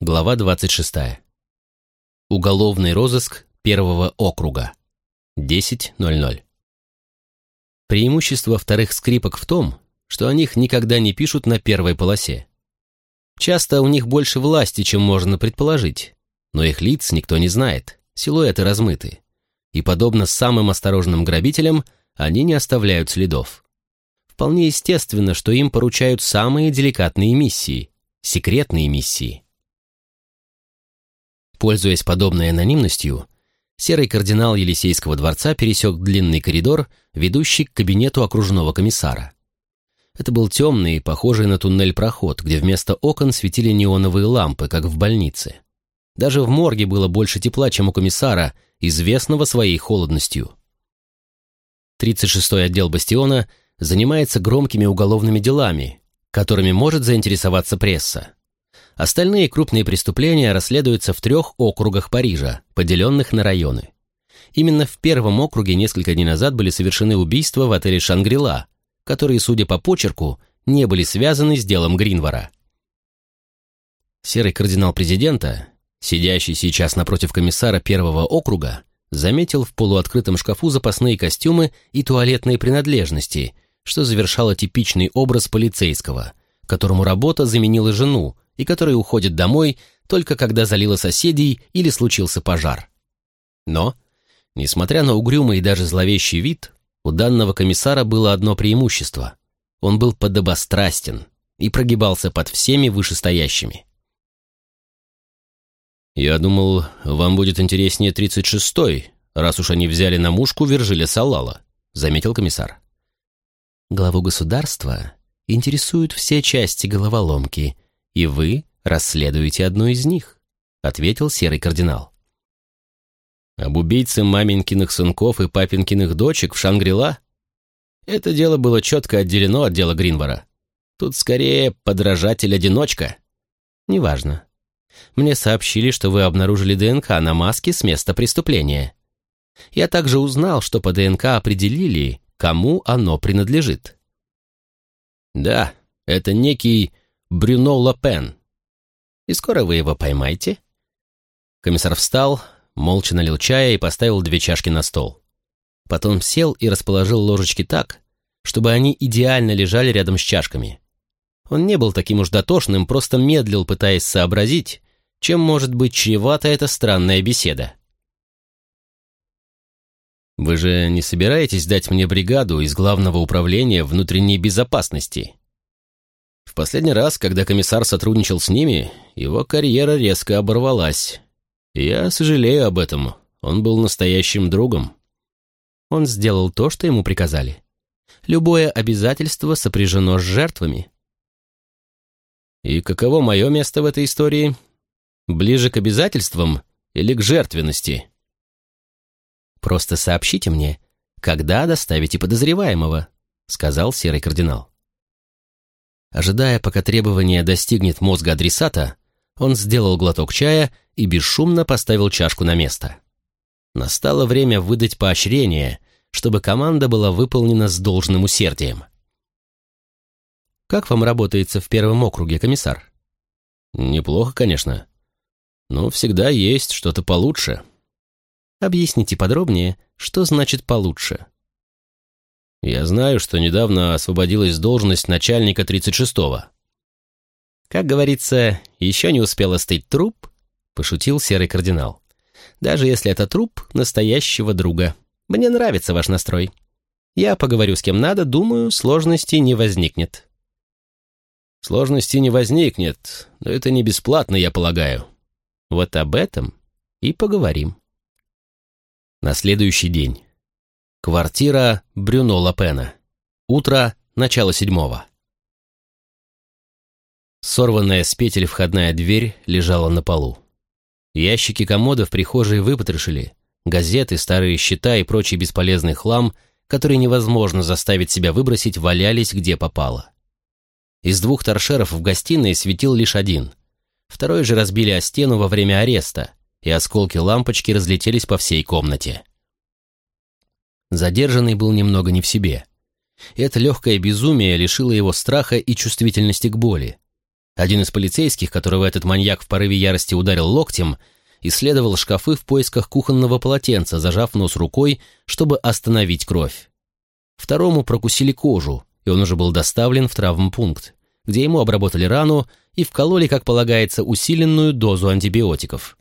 Глава 26. Уголовный розыск первого округа. 10.00. Преимущество вторых скрипок в том, что о них никогда не пишут на первой полосе. Часто у них больше власти, чем можно предположить, но их лиц никто не знает, силуэты размыты. И, подобно самым осторожным грабителям, они не оставляют следов. Вполне естественно, что им поручают самые деликатные миссии, секретные миссии. Пользуясь подобной анонимностью, серый кардинал Елисейского дворца пересек длинный коридор, ведущий к кабинету окружного комиссара. Это был темный, похожий на туннель проход, где вместо окон светили неоновые лампы, как в больнице. Даже в морге было больше тепла, чем у комиссара, известного своей холодностью. 36-й отдел «Бастиона» занимается громкими уголовными делами, которыми может заинтересоваться пресса. Остальные крупные преступления расследуются в трех округах Парижа, поделенных на районы. Именно в первом округе несколько дней назад были совершены убийства в отеле «Шангрила», которые, судя по почерку, не были связаны с делом Гринвара. Серый кардинал президента, сидящий сейчас напротив комиссара первого округа, заметил в полуоткрытом шкафу запасные костюмы и туалетные принадлежности, что завершало типичный образ полицейского, которому работа заменила жену, и который уходит домой только когда залило соседей или случился пожар. Но, несмотря на угрюмый и даже зловещий вид, у данного комиссара было одно преимущество. Он был подобострастен и прогибался под всеми вышестоящими. «Я думал, вам будет интереснее 36-й, раз уж они взяли на мушку Вержиля Салала», — заметил комиссар. «Главу государства интересуют все части головоломки, и вы расследуете одну из них», — ответил серый кардинал. «Об убийце маменькиных сынков и папинкиных дочек в Шангрила? Это дело было четко отделено от дела Гринвара. Тут скорее подражатель-одиночка. Неважно. Мне сообщили, что вы обнаружили ДНК на маске с места преступления. Я также узнал, что по ДНК определили, кому оно принадлежит. Да, это некий Брюно Лапен. И скоро вы его поймаете?» Комиссар встал, молча налил чая и поставил две чашки на стол. Потом сел и расположил ложечки так, чтобы они идеально лежали рядом с чашками. Он не был таким уж дотошным, просто медлил, пытаясь сообразить, чем может быть чревата эта странная беседа. «Вы же не собираетесь дать мне бригаду из Главного управления внутренней безопасности?» Последний раз, когда комиссар сотрудничал с ними, его карьера резко оборвалась. я сожалею об этом. Он был настоящим другом. Он сделал то, что ему приказали. Любое обязательство сопряжено с жертвами. И каково мое место в этой истории? Ближе к обязательствам или к жертвенности? Просто сообщите мне, когда доставите подозреваемого, сказал серый кардинал. Ожидая, пока требование достигнет мозга адресата, он сделал глоток чая и бесшумно поставил чашку на место. Настало время выдать поощрение, чтобы команда была выполнена с должным усердием. «Как вам работается в первом округе, комиссар?» «Неплохо, конечно. Но всегда есть что-то получше». «Объясните подробнее, что значит «получше»?» Я знаю, что недавно освободилась должность начальника 36-го. Как говорится, еще не успел остыть труп, пошутил серый кардинал. Даже если это труп настоящего друга. Мне нравится ваш настрой. Я поговорю с кем надо, думаю, сложностей не возникнет. Сложностей не возникнет, но это не бесплатно, я полагаю. Вот об этом и поговорим. На следующий день. Квартира Брюно Лапена. Утро, начало седьмого. Сорванная с петель входная дверь лежала на полу. Ящики комода в прихожей выпотрошили, газеты, старые счета и прочий бесполезный хлам, который невозможно заставить себя выбросить, валялись где попало. Из двух торшеров в гостиной светил лишь один. Второй же разбили о стену во время ареста, и осколки лампочки разлетелись по всей комнате. Задержанный был немного не в себе. Это легкое безумие лишило его страха и чувствительности к боли. Один из полицейских, которого этот маньяк в порыве ярости ударил локтем, исследовал шкафы в поисках кухонного полотенца, зажав нос рукой, чтобы остановить кровь. Второму прокусили кожу, и он уже был доставлен в травмпункт, где ему обработали рану и вкололи, как полагается, усиленную дозу антибиотиков.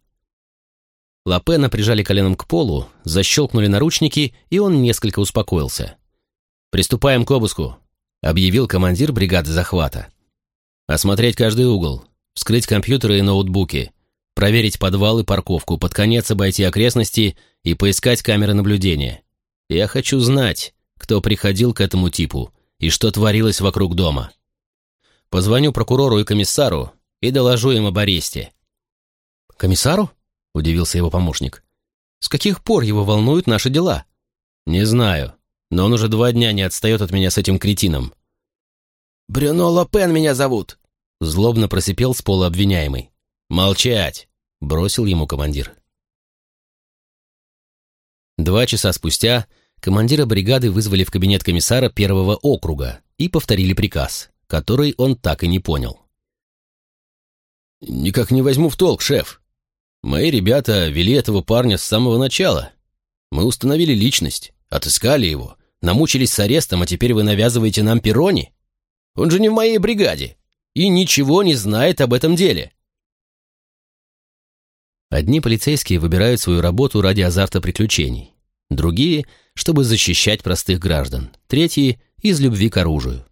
Лапена прижали коленом к полу, защелкнули наручники, и он несколько успокоился. «Приступаем к обыску», — объявил командир бригады захвата. «Осмотреть каждый угол, вскрыть компьютеры и ноутбуки, проверить подвал и парковку, под конец обойти окрестности и поискать камеры наблюдения. Я хочу знать, кто приходил к этому типу и что творилось вокруг дома. Позвоню прокурору и комиссару и доложу им об аресте». «Комиссару?» — удивился его помощник. «С каких пор его волнуют наши дела?» «Не знаю, но он уже два дня не отстает от меня с этим кретином». «Брюно Лопен меня зовут!» — злобно просипел с пола обвиняемый. «Молчать!» — бросил ему командир. Два часа спустя командира бригады вызвали в кабинет комиссара первого округа и повторили приказ, который он так и не понял. «Никак не возьму в толк, шеф. Мои ребята вели этого парня с самого начала. Мы установили личность, отыскали его, намучились с арестом, а теперь вы навязываете нам Перони? Он же не в моей бригаде и ничего не знает об этом деле. Одни полицейские выбирают свою работу ради азарта приключений, другие — чтобы защищать простых граждан, третьи — из любви к оружию.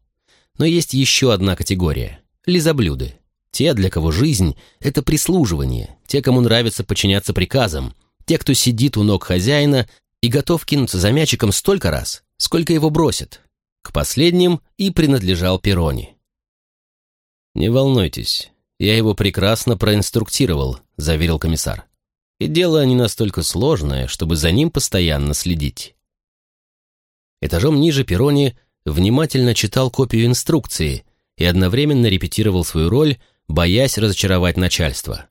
Но есть еще одна категория — лизоблюды. Те, для кого жизнь — это прислуживание, те, кому нравится подчиняться приказам, те, кто сидит у ног хозяина и готов кинуться за мячиком столько раз, сколько его бросят. К последним и принадлежал Перони. «Не волнуйтесь, я его прекрасно проинструктировал», — заверил комиссар. «И дело не настолько сложное, чтобы за ним постоянно следить». Этажом ниже Перони внимательно читал копию инструкции и одновременно репетировал свою роль боясь разочаровать начальство.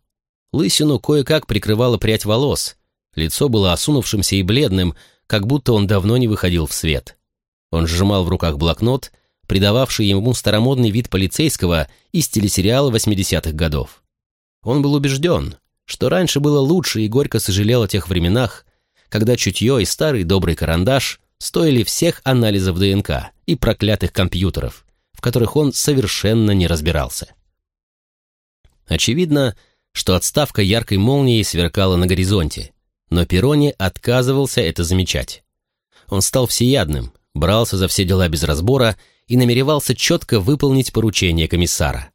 Лысину кое-как прикрывала прядь волос, лицо было осунувшимся и бледным, как будто он давно не выходил в свет. Он сжимал в руках блокнот, придававший ему старомодный вид полицейского из телесериала 80-х годов. Он был убежден, что раньше было лучше и горько сожалел о тех временах, когда чутье и старый добрый карандаш стоили всех анализов ДНК и проклятых компьютеров, в которых он совершенно не разбирался. Очевидно, что отставка яркой молнией сверкала на горизонте, но Перрони отказывался это замечать. Он стал всеядным, брался за все дела без разбора и намеревался четко выполнить поручение комиссара.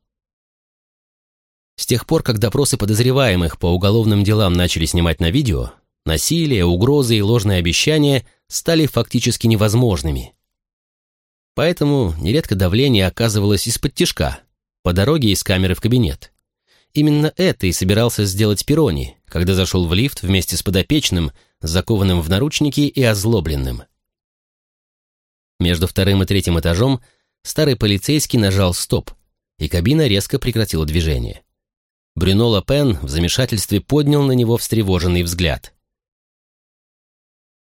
С тех пор, как допросы подозреваемых по уголовным делам начали снимать на видео, насилие, угрозы и ложные обещания стали фактически невозможными. Поэтому нередко давление оказывалось из-под тишка, по дороге из камеры в кабинет. Именно это и собирался сделать Перони, когда зашел в лифт вместе с подопечным, закованным в наручники и озлобленным. Между вторым и третьим этажом старый полицейский нажал «стоп», и кабина резко прекратила движение. Брюно Лапен в замешательстве поднял на него встревоженный взгляд.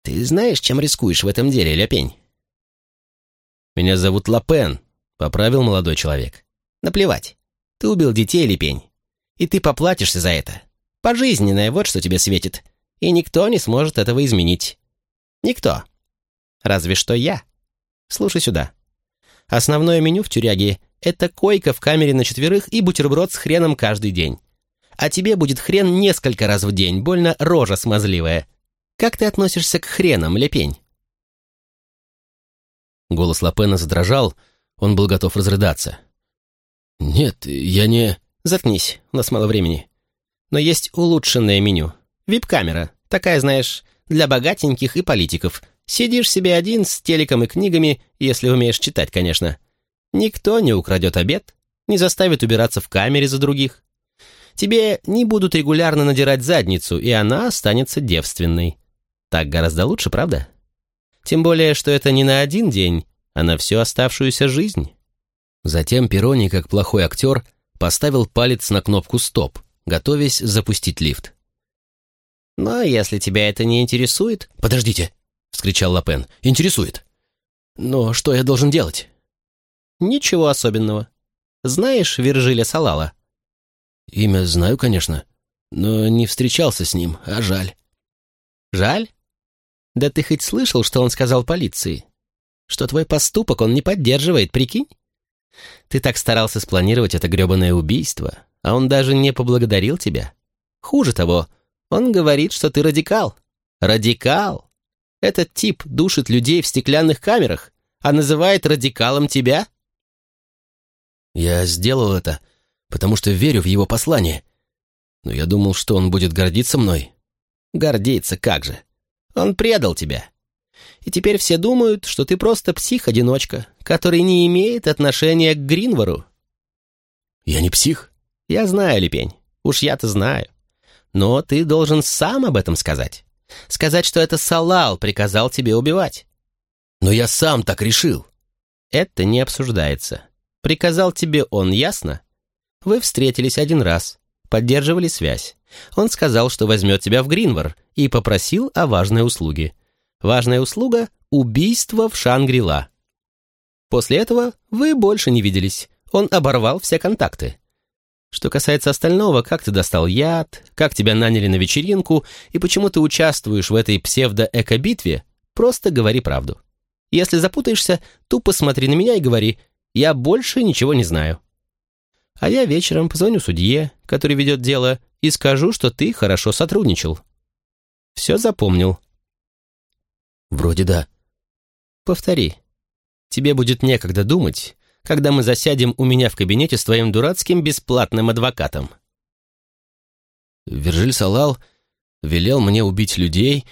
«Ты знаешь, чем рискуешь в этом деле, Ляпень?» «Меня зовут Лапен», — поправил молодой человек. «Наплевать. Ты убил детей, Лепень и ты поплатишься за это. Пожизненное, вот что тебе светит. И никто не сможет этого изменить. Никто. Разве что я. Слушай сюда. Основное меню в тюряге — это койка в камере на четверых и бутерброд с хреном каждый день. А тебе будет хрен несколько раз в день, больно рожа смазливая. Как ты относишься к хренам, лепень?» Голос Лапена задрожал, он был готов разрыдаться. «Нет, я не...» Заткнись, у нас мало времени. Но есть улучшенное меню. Вип-камера, такая, знаешь, для богатеньких и политиков. Сидишь себе один с телеком и книгами, если умеешь читать, конечно. Никто не украдет обед, не заставит убираться в камере за других. Тебе не будут регулярно надирать задницу, и она останется девственной. Так гораздо лучше, правда? Тем более, что это не на один день, а на всю оставшуюся жизнь. Затем Перони, как плохой актер, поставил палец на кнопку «Стоп», готовясь запустить лифт. «Но если тебя это не интересует...» «Подождите!» — вскричал Лапен. «Интересует. Но что я должен делать?» «Ничего особенного. Знаешь Виржиля Салала?» «Имя знаю, конечно, но не встречался с ним, а жаль». «Жаль? Да ты хоть слышал, что он сказал полиции? Что твой поступок он не поддерживает, прикинь? Ты так старался спланировать это грёбаное убийство, а он даже не поблагодарил тебя. Хуже того, он говорит, что ты радикал. Радикал! Этот тип душит людей в стеклянных камерах, а называет радикалом тебя?» «Я сделал это, потому что верю в его послание. Но я думал, что он будет гордиться мной». «Гордиться как же? Он предал тебя. И теперь все думают, что ты просто псих-одиночка, который не имеет отношения к Гринвору». «Я не псих». «Я знаю, Лепень. Уж я-то знаю. Но ты должен сам об этом сказать. Сказать, что это Салал приказал тебе убивать». «Но я сам так решил». «Это не обсуждается. Приказал тебе он, ясно? Вы встретились один раз, поддерживали связь. Он сказал, что возьмет тебя в Гринвор и попросил о важной услуге. Важная услуга — убийство в Шангрила. После этого вы больше не виделись. Он оборвал все контакты. Что касается остального, как ты достал яд, как тебя наняли на вечеринку и почему ты участвуешь в этой псевдо-эко-битве, просто говори правду. Если запутаешься, тупо смотри на меня и говори «я больше ничего не знаю». А я вечером позвоню судье, который ведет дело, и скажу, что ты хорошо сотрудничал. Все запомнил. Вроде да. Повтори. Тебе будет некогда думать, когда мы засядем у меня в кабинете с твоим дурацким бесплатным адвокатом. Вержиль Салал велел мне убить людей,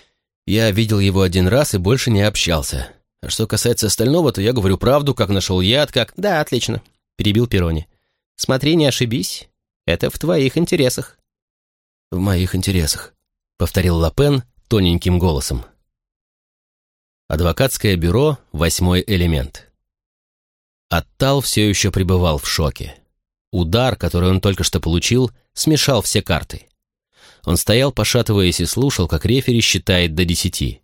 я видел его один раз и больше не общался. А что касается остального, то я говорю правду, как нашел яд, как... Да, отлично, перебил Перони. Смотри, не ошибись, это в твоих интересах. В моих интересах, повторил Лапен тоненьким голосом. Адвокатское бюро «Восьмой элемент». Оттал все еще пребывал в шоке. Удар, который он только что получил, смешал все карты. Он стоял, пошатываясь, и слушал, как рефери считает до десяти.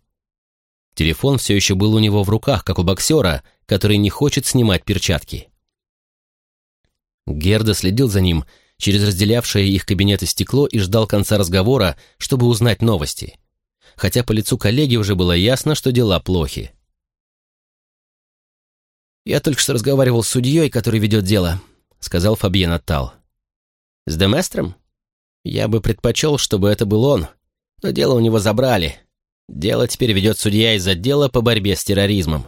Телефон все еще был у него в руках, как у боксера, который не хочет снимать перчатки. Герда следил за ним через разделявшее их кабинеты стекло и ждал конца разговора, чтобы узнать новости. Хотя по лицу коллеги уже было ясно, что дела плохи. «Я только что разговаривал с судьей, который ведет дело», — сказал Фабьен Аттал. «С Деместром? Я бы предпочел, чтобы это был он, но дело у него забрали. Дело теперь ведет судья из отдела по борьбе с терроризмом».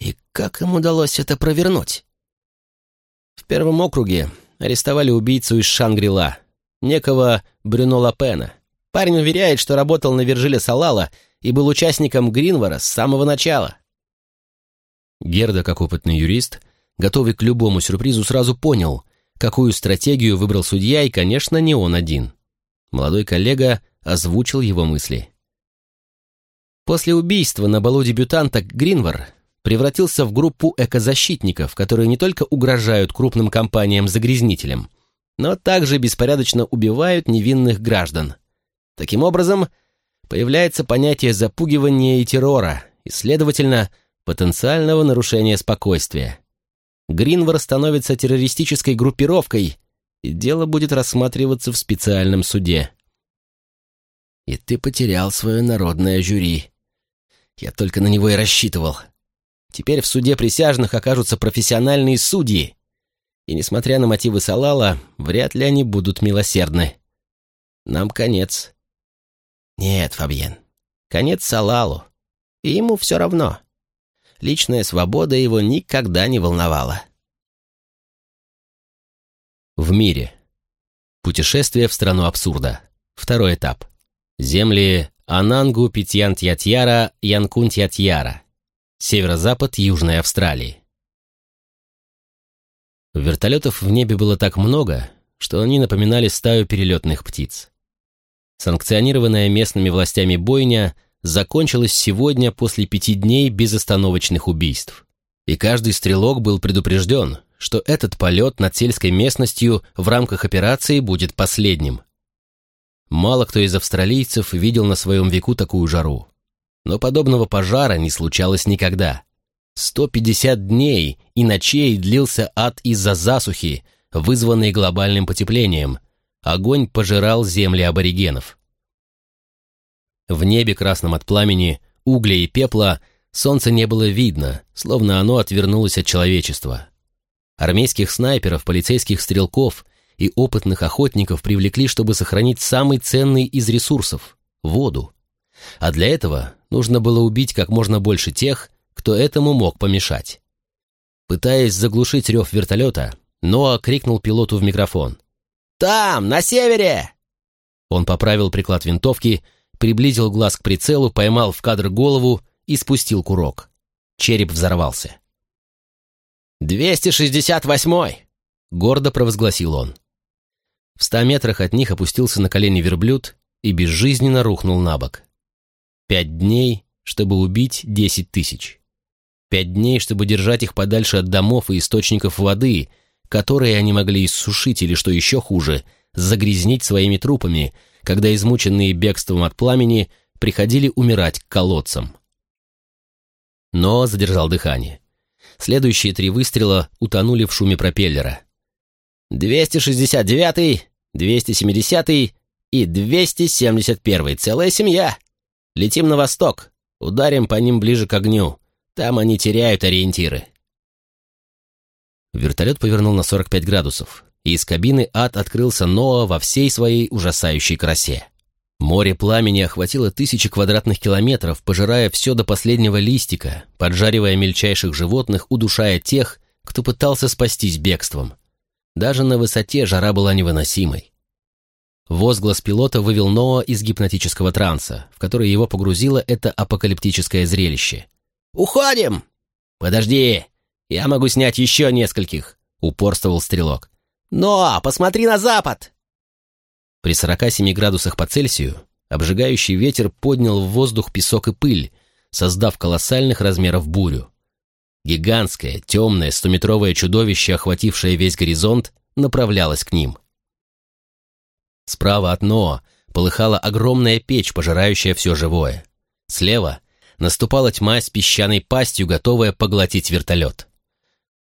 «И как им удалось это провернуть?» В первом округе арестовали убийцу из Шангрила, некого Брюно Лапена. Парень уверяет, что работал на Вержиле Салала и был участником Гринвара с самого начала. Герда, как опытный юрист, готовый к любому сюрпризу, сразу понял, какую стратегию выбрал судья, и, конечно, не он один. Молодой коллега озвучил его мысли. После убийства на балу дебютанта Гринвар превратился в группу экозащитников, которые не только угрожают крупным компаниям-загрязнителям, но также беспорядочно убивают невинных граждан. Таким образом, появляется понятие запугивания и террора, и, следовательно, потенциального нарушения спокойствия. Гринвар становится террористической группировкой, и дело будет рассматриваться в специальном суде. И ты потерял свое народное жюри. Я только на него и рассчитывал. Теперь в суде присяжных окажутся профессиональные судьи. И, несмотря на мотивы Салала, вряд ли они будут милосердны. Нам конец. Нет, Фабьен, конец Салалу. И ему все равно личная свобода его никогда не волновала. В мире. Путешествие в страну абсурда. Второй этап. Земли Анангу Питьянтьятьяра Янкунтьятьяра. Северо-запад Южной Австралии. Вертолетов в небе было так много, что они напоминали стаю перелетных птиц. Санкционированная местными властями бойня закончилась сегодня после пяти дней безостановочных убийств. И каждый стрелок был предупрежден, что этот полет над сельской местностью в рамках операции будет последним. Мало кто из австралийцев видел на своем веку такую жару. Но подобного пожара не случалось никогда. 150 дней и ночей длился ад из-за засухи, вызванной глобальным потеплением. Огонь пожирал земли аборигенов. В небе, красном от пламени, угля и пепла, солнца не было видно, словно оно отвернулось от человечества. Армейских снайперов, полицейских стрелков и опытных охотников привлекли, чтобы сохранить самый ценный из ресурсов – воду. А для этого нужно было убить как можно больше тех, кто этому мог помешать. Пытаясь заглушить рев вертолета, Ноа крикнул пилоту в микрофон. «Там, на севере!» Он поправил приклад винтовки, приблизил глаз к прицелу, поймал в кадр голову и спустил курок. Череп взорвался. «Двести шестьдесят восьмой!» — гордо провозгласил он. В ста метрах от них опустился на колени верблюд и безжизненно рухнул на бок. Пять дней, чтобы убить десять тысяч. Пять дней, чтобы держать их подальше от домов и источников воды, которые они могли иссушить или, что еще хуже, загрязнить своими трупами, когда измученные бегством от пламени приходили умирать к колодцам. Но задержал дыхание. Следующие три выстрела утонули в шуме пропеллера. «269-й, 270-й и 271-й. Целая семья. Летим на восток. Ударим по ним ближе к огню. Там они теряют ориентиры. Вертолет повернул на 45 градусов, и из кабины ад открылся Ноа во всей своей ужасающей красе. Море пламени охватило тысячи квадратных километров, пожирая все до последнего листика, поджаривая мельчайших животных, удушая тех, кто пытался спастись бегством. Даже на высоте жара была невыносимой. Возглас пилота вывел Ноа из гипнотического транса, в который его погрузило это апокалиптическое зрелище. «Уходим!» «Подожди! Я могу снять еще нескольких!» — упорствовал стрелок. «Но! Посмотри на запад!» При 47 градусах по Цельсию обжигающий ветер поднял в воздух песок и пыль, создав колоссальных размеров бурю. Гигантское, темное, стометровое чудовище, охватившее весь горизонт, направлялось к ним. Справа от Ноа полыхала огромная печь, пожирающая все живое. Слева наступала тьма с песчаной пастью, готовая поглотить вертолет.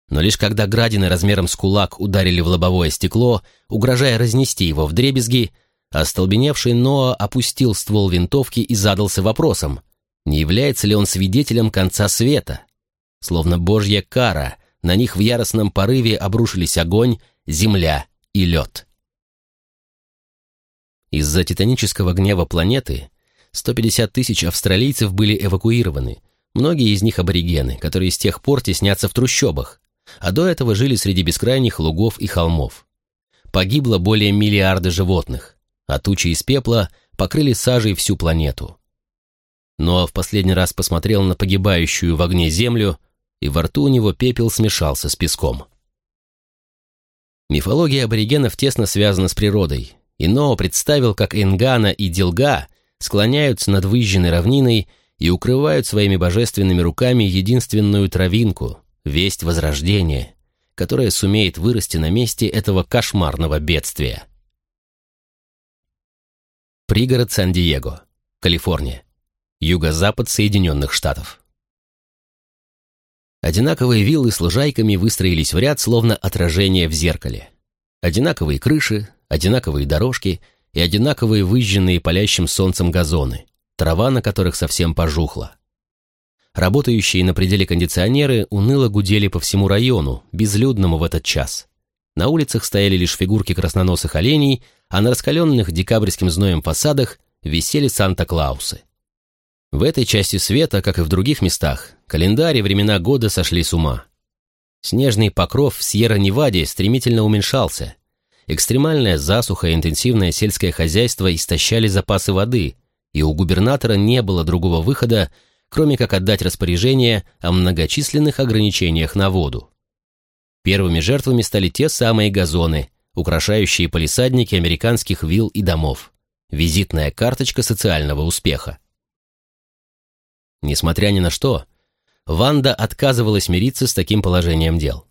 Но лишь когда градины размером с кулак ударили в лобовое стекло, угрожая разнести его в дребезги, остолбеневший Ноа опустил ствол винтовки и задался вопросом, не является ли он свидетелем конца света. Словно божья кара, на них в яростном порыве обрушились огонь, земля и лед. Из-за титанического гнева планеты 150 тысяч австралийцев были эвакуированы, многие из них аборигены, которые с тех пор теснятся в трущобах, а до этого жили среди бескрайних лугов и холмов. Погибло более миллиарда животных, а тучи из пепла покрыли сажей всю планету. Ноа в последний раз посмотрел на погибающую в огне землю, и во рту у него пепел смешался с песком. Мифология аборигенов тесно связана с природой, и Ноа представил, как Энгана и Дилга – склоняются над выжженной равниной и укрывают своими божественными руками единственную травинку, весть возрождения, которая сумеет вырасти на месте этого кошмарного бедствия. Пригород Сан-Диего, Калифорния, юго-запад Соединенных Штатов. Одинаковые виллы с лужайками выстроились в ряд, словно отражение в зеркале. Одинаковые крыши, одинаковые дорожки — и одинаковые выжженные палящим солнцем газоны, трава на которых совсем пожухла. Работающие на пределе кондиционеры уныло гудели по всему району, безлюдному в этот час. На улицах стояли лишь фигурки красноносых оленей, а на раскаленных декабрьским зноем фасадах висели Санта-Клаусы. В этой части света, как и в других местах, календарь времена года сошли с ума. Снежный покров в Сьерра-Неваде стремительно уменьшался, Экстремальная засуха и интенсивное сельское хозяйство истощали запасы воды, и у губернатора не было другого выхода, кроме как отдать распоряжение о многочисленных ограничениях на воду. Первыми жертвами стали те самые газоны, украшающие палисадники американских вилл и домов. Визитная карточка социального успеха. Несмотря ни на что, Ванда отказывалась мириться с таким положением дел.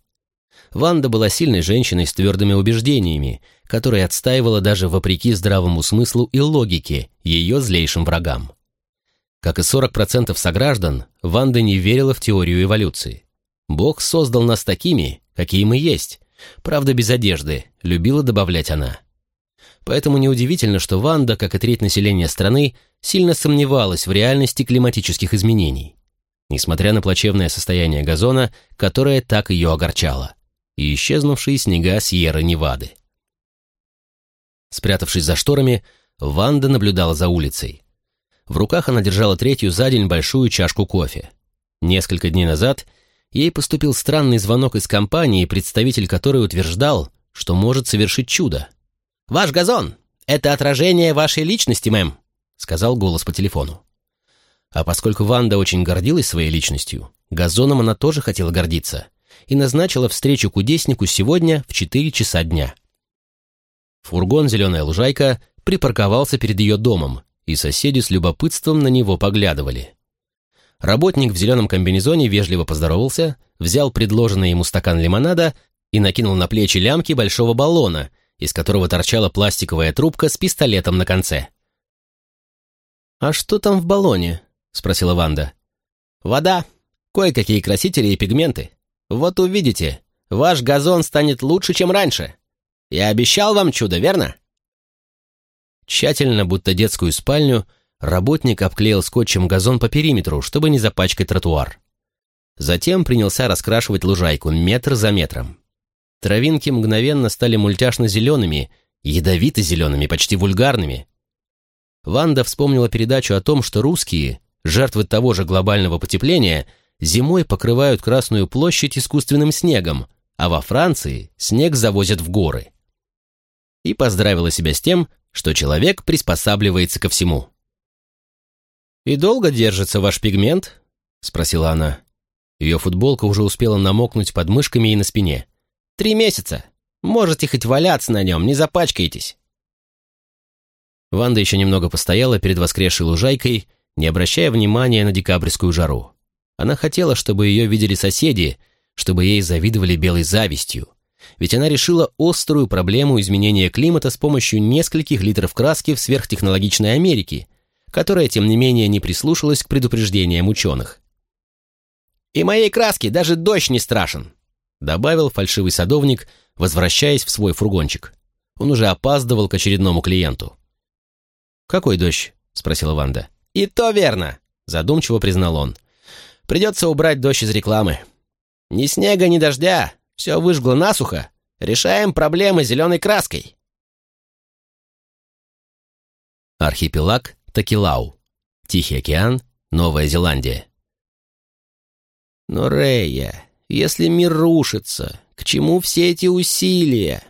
Ванда была сильной женщиной с твердыми убеждениями, которые отстаивала даже вопреки здравому смыслу и логике ее злейшим врагам. Как и 40% сограждан, Ванда не верила в теорию эволюции. Бог создал нас такими, какие мы есть. Правда, без одежды, любила добавлять она. Поэтому неудивительно, что Ванда, как и треть населения страны, сильно сомневалась в реальности климатических изменений. Несмотря на плачевное состояние газона, которое так ее огорчало, и исчезнувшие снега Сьерра-Невады. Спрятавшись за шторами, Ванда наблюдала за улицей. В руках она держала третью за день большую чашку кофе. Несколько дней назад ей поступил странный звонок из компании, представитель которой утверждал, что может совершить чудо. «Ваш газон — это отражение вашей личности, мэм», — сказал голос по телефону. А поскольку Ванда очень гордилась своей личностью, газоном она тоже хотела гордиться и назначила встречу кудеснику сегодня в 4 часа дня. Фургон «Зеленая лужайка» припарковался перед ее домом, и соседи с любопытством на него поглядывали. Работник в зеленом комбинезоне вежливо поздоровался, взял предложенный ему стакан лимонада и накинул на плечи лямки большого баллона, из которого торчала пластиковая трубка с пистолетом на конце. «А что там в баллоне?» — спросила Ванда. «Вода, кое-какие красители и пигменты. Вот увидите, ваш газон станет лучше, чем раньше. Я обещал вам чудо, верно?» Тщательно, будто детскую спальню, работник обклеил скотчем газон по периметру, чтобы не запачкать тротуар. Затем принялся раскрашивать лужайку метр за метром. Травинки мгновенно стали мультяшно-зелеными, ядовито-зелеными, почти вульгарными. Ванда вспомнила передачу о том, что русские, жертвы того же глобального потепления, зимой покрывают Красную площадь искусственным снегом, а во Франции снег завозят в горы. И поздравила себя с тем, что человек приспосабливается ко всему. «И долго держится ваш пигмент?» — спросила она. Ее футболка уже успела намокнуть под мышками и на спине. «Три месяца. Можете хоть валяться на нем, не запачкаетесь». Ванда еще немного постояла перед воскресшей лужайкой, не обращая внимания на декабрьскую жару. Она хотела, чтобы ее видели соседи, чтобы ей завидовали белой завистью, ведь она решила острую проблему изменения климата с помощью нескольких литров краски в сверхтехнологичной Америке, которая, тем не менее, не прислушалась к предупреждениям ученых. «И моей краски даже дождь не страшен», добавил фальшивый садовник, возвращаясь в свой фургончик. Он уже опаздывал к очередному клиенту. «Какой дождь?» — спросила Ванда. «И то верно», — задумчиво признал он. «Придется убрать дождь из рекламы. Ни снега, ни дождя, все выжгло насухо. Решаем проблемы зеленой краской. Архипелаг Такилау. Тихий океан, Новая Зеландия. Но, Рея, если мир рушится, к чему все эти усилия?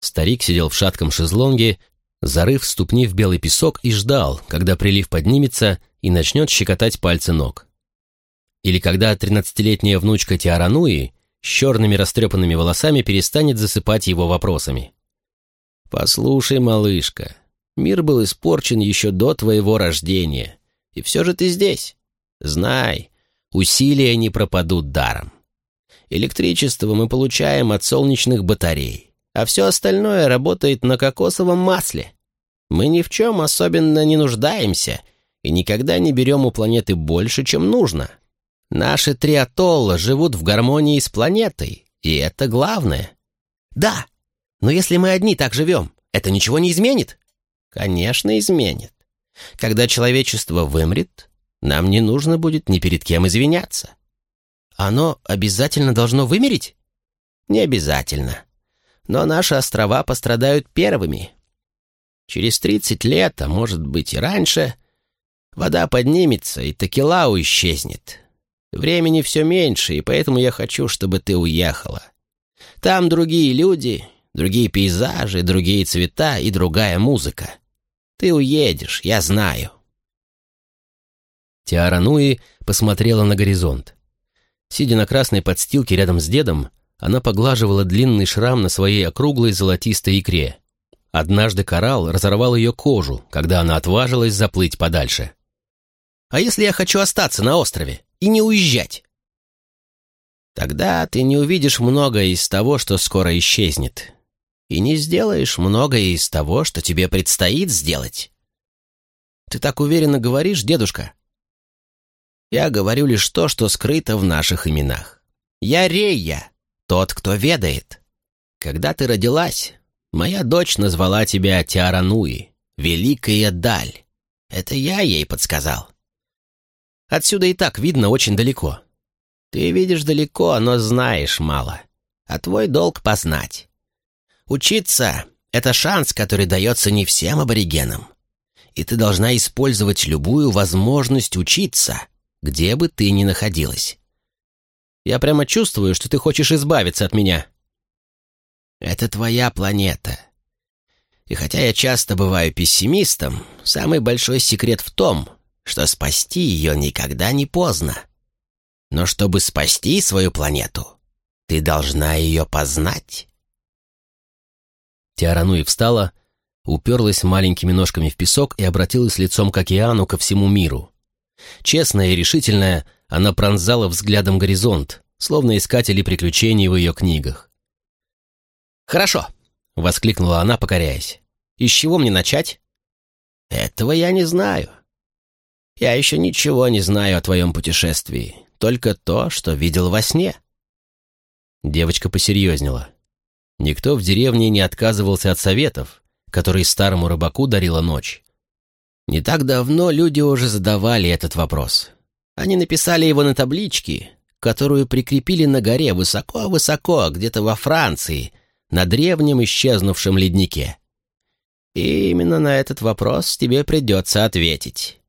Старик сидел в шатком шезлонге, зарыв ступни в белый песок и ждал, когда прилив поднимется и начнет щекотать пальцы ног. Или когда тринадцатилетняя внучка Тиарануи с черными растрепанными волосами перестанет засыпать его вопросами. «Послушай, малышка, мир был испорчен еще до твоего рождения, и все же ты здесь. Знай, усилия не пропадут даром. Электричество мы получаем от солнечных батарей, а все остальное работает на кокосовом масле. Мы ни в чем особенно не нуждаемся и никогда не берем у планеты больше, чем нужно». Наши три атолла живут в гармонии с планетой, и это главное. Да, но если мы одни так живем, это ничего не изменит? Конечно, изменит. Когда человечество вымрет, нам не нужно будет ни перед кем извиняться. Оно обязательно должно вымереть? Не обязательно. Но наши острова пострадают первыми. Через 30 лет, а может быть и раньше, вода поднимется, и Такелау исчезнет. Времени все меньше, и поэтому я хочу, чтобы ты уехала. Там другие люди, другие пейзажи, другие цвета и другая музыка. Ты уедешь, я знаю». Тиара посмотрела на горизонт. Сидя на красной подстилке рядом с дедом, она поглаживала длинный шрам на своей округлой золотистой икре. Однажды коралл разорвал ее кожу, когда она отважилась заплыть подальше. «А если я хочу остаться на острове?» И не уезжать. Тогда ты не увидишь многое из того, что скоро исчезнет, и не сделаешь многое из того, что тебе предстоит сделать. Ты так уверенно говоришь, дедушка?» «Я говорю лишь то, что скрыто в наших именах. Я Рейя, тот, кто ведает. Когда ты родилась, моя дочь назвала тебя Тиарануи, Великая Даль. Это я ей подсказал. Отсюда и так видно очень далеко. Ты видишь далеко, но знаешь мало. А твой долг познать. Учиться — это шанс, который дается не всем аборигенам. И ты должна использовать любую возможность учиться, где бы ты ни находилась. Я прямо чувствую, что ты хочешь избавиться от меня. Это твоя планета. И хотя я часто бываю пессимистом, самый большой секрет в том, что спасти ее никогда не поздно. Но чтобы спасти свою планету, ты должна ее познать. Тиарануи встала, уперлась маленькими ножками в песок и обратилась лицом к океану, ко всему миру. Честная и решительная, она пронзала взглядом горизонт, словно искатели приключений в ее книгах. «Хорошо», — воскликнула она, покоряясь. «И с чего мне начать?» «Этого я не знаю. Я еще ничего не знаю о твоем путешествии, только то, что видел во сне». Девочка посерьезнела. Никто в деревне не отказывался от советов, которые старому рыбаку дарила ночь. Не так давно люди уже задавали этот вопрос. Они написали его на табличке, которую прикрепили на горе высоко-высоко, где-то во Франции, на древнем исчезнувшем леднике. И именно на этот вопрос тебе придется ответить.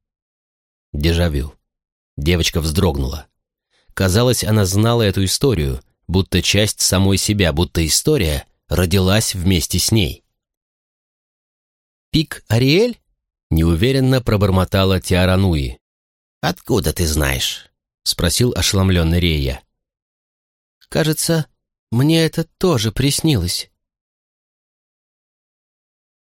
Дежавю. Девочка вздрогнула. Казалось, она знала эту историю, будто часть самой себя, будто история родилась вместе с ней. «Пик Ариэль?» — неуверенно пробормотала Тиарануи. «Откуда ты знаешь?» — спросил ошеломленный Рея. «Кажется, мне это тоже приснилось»,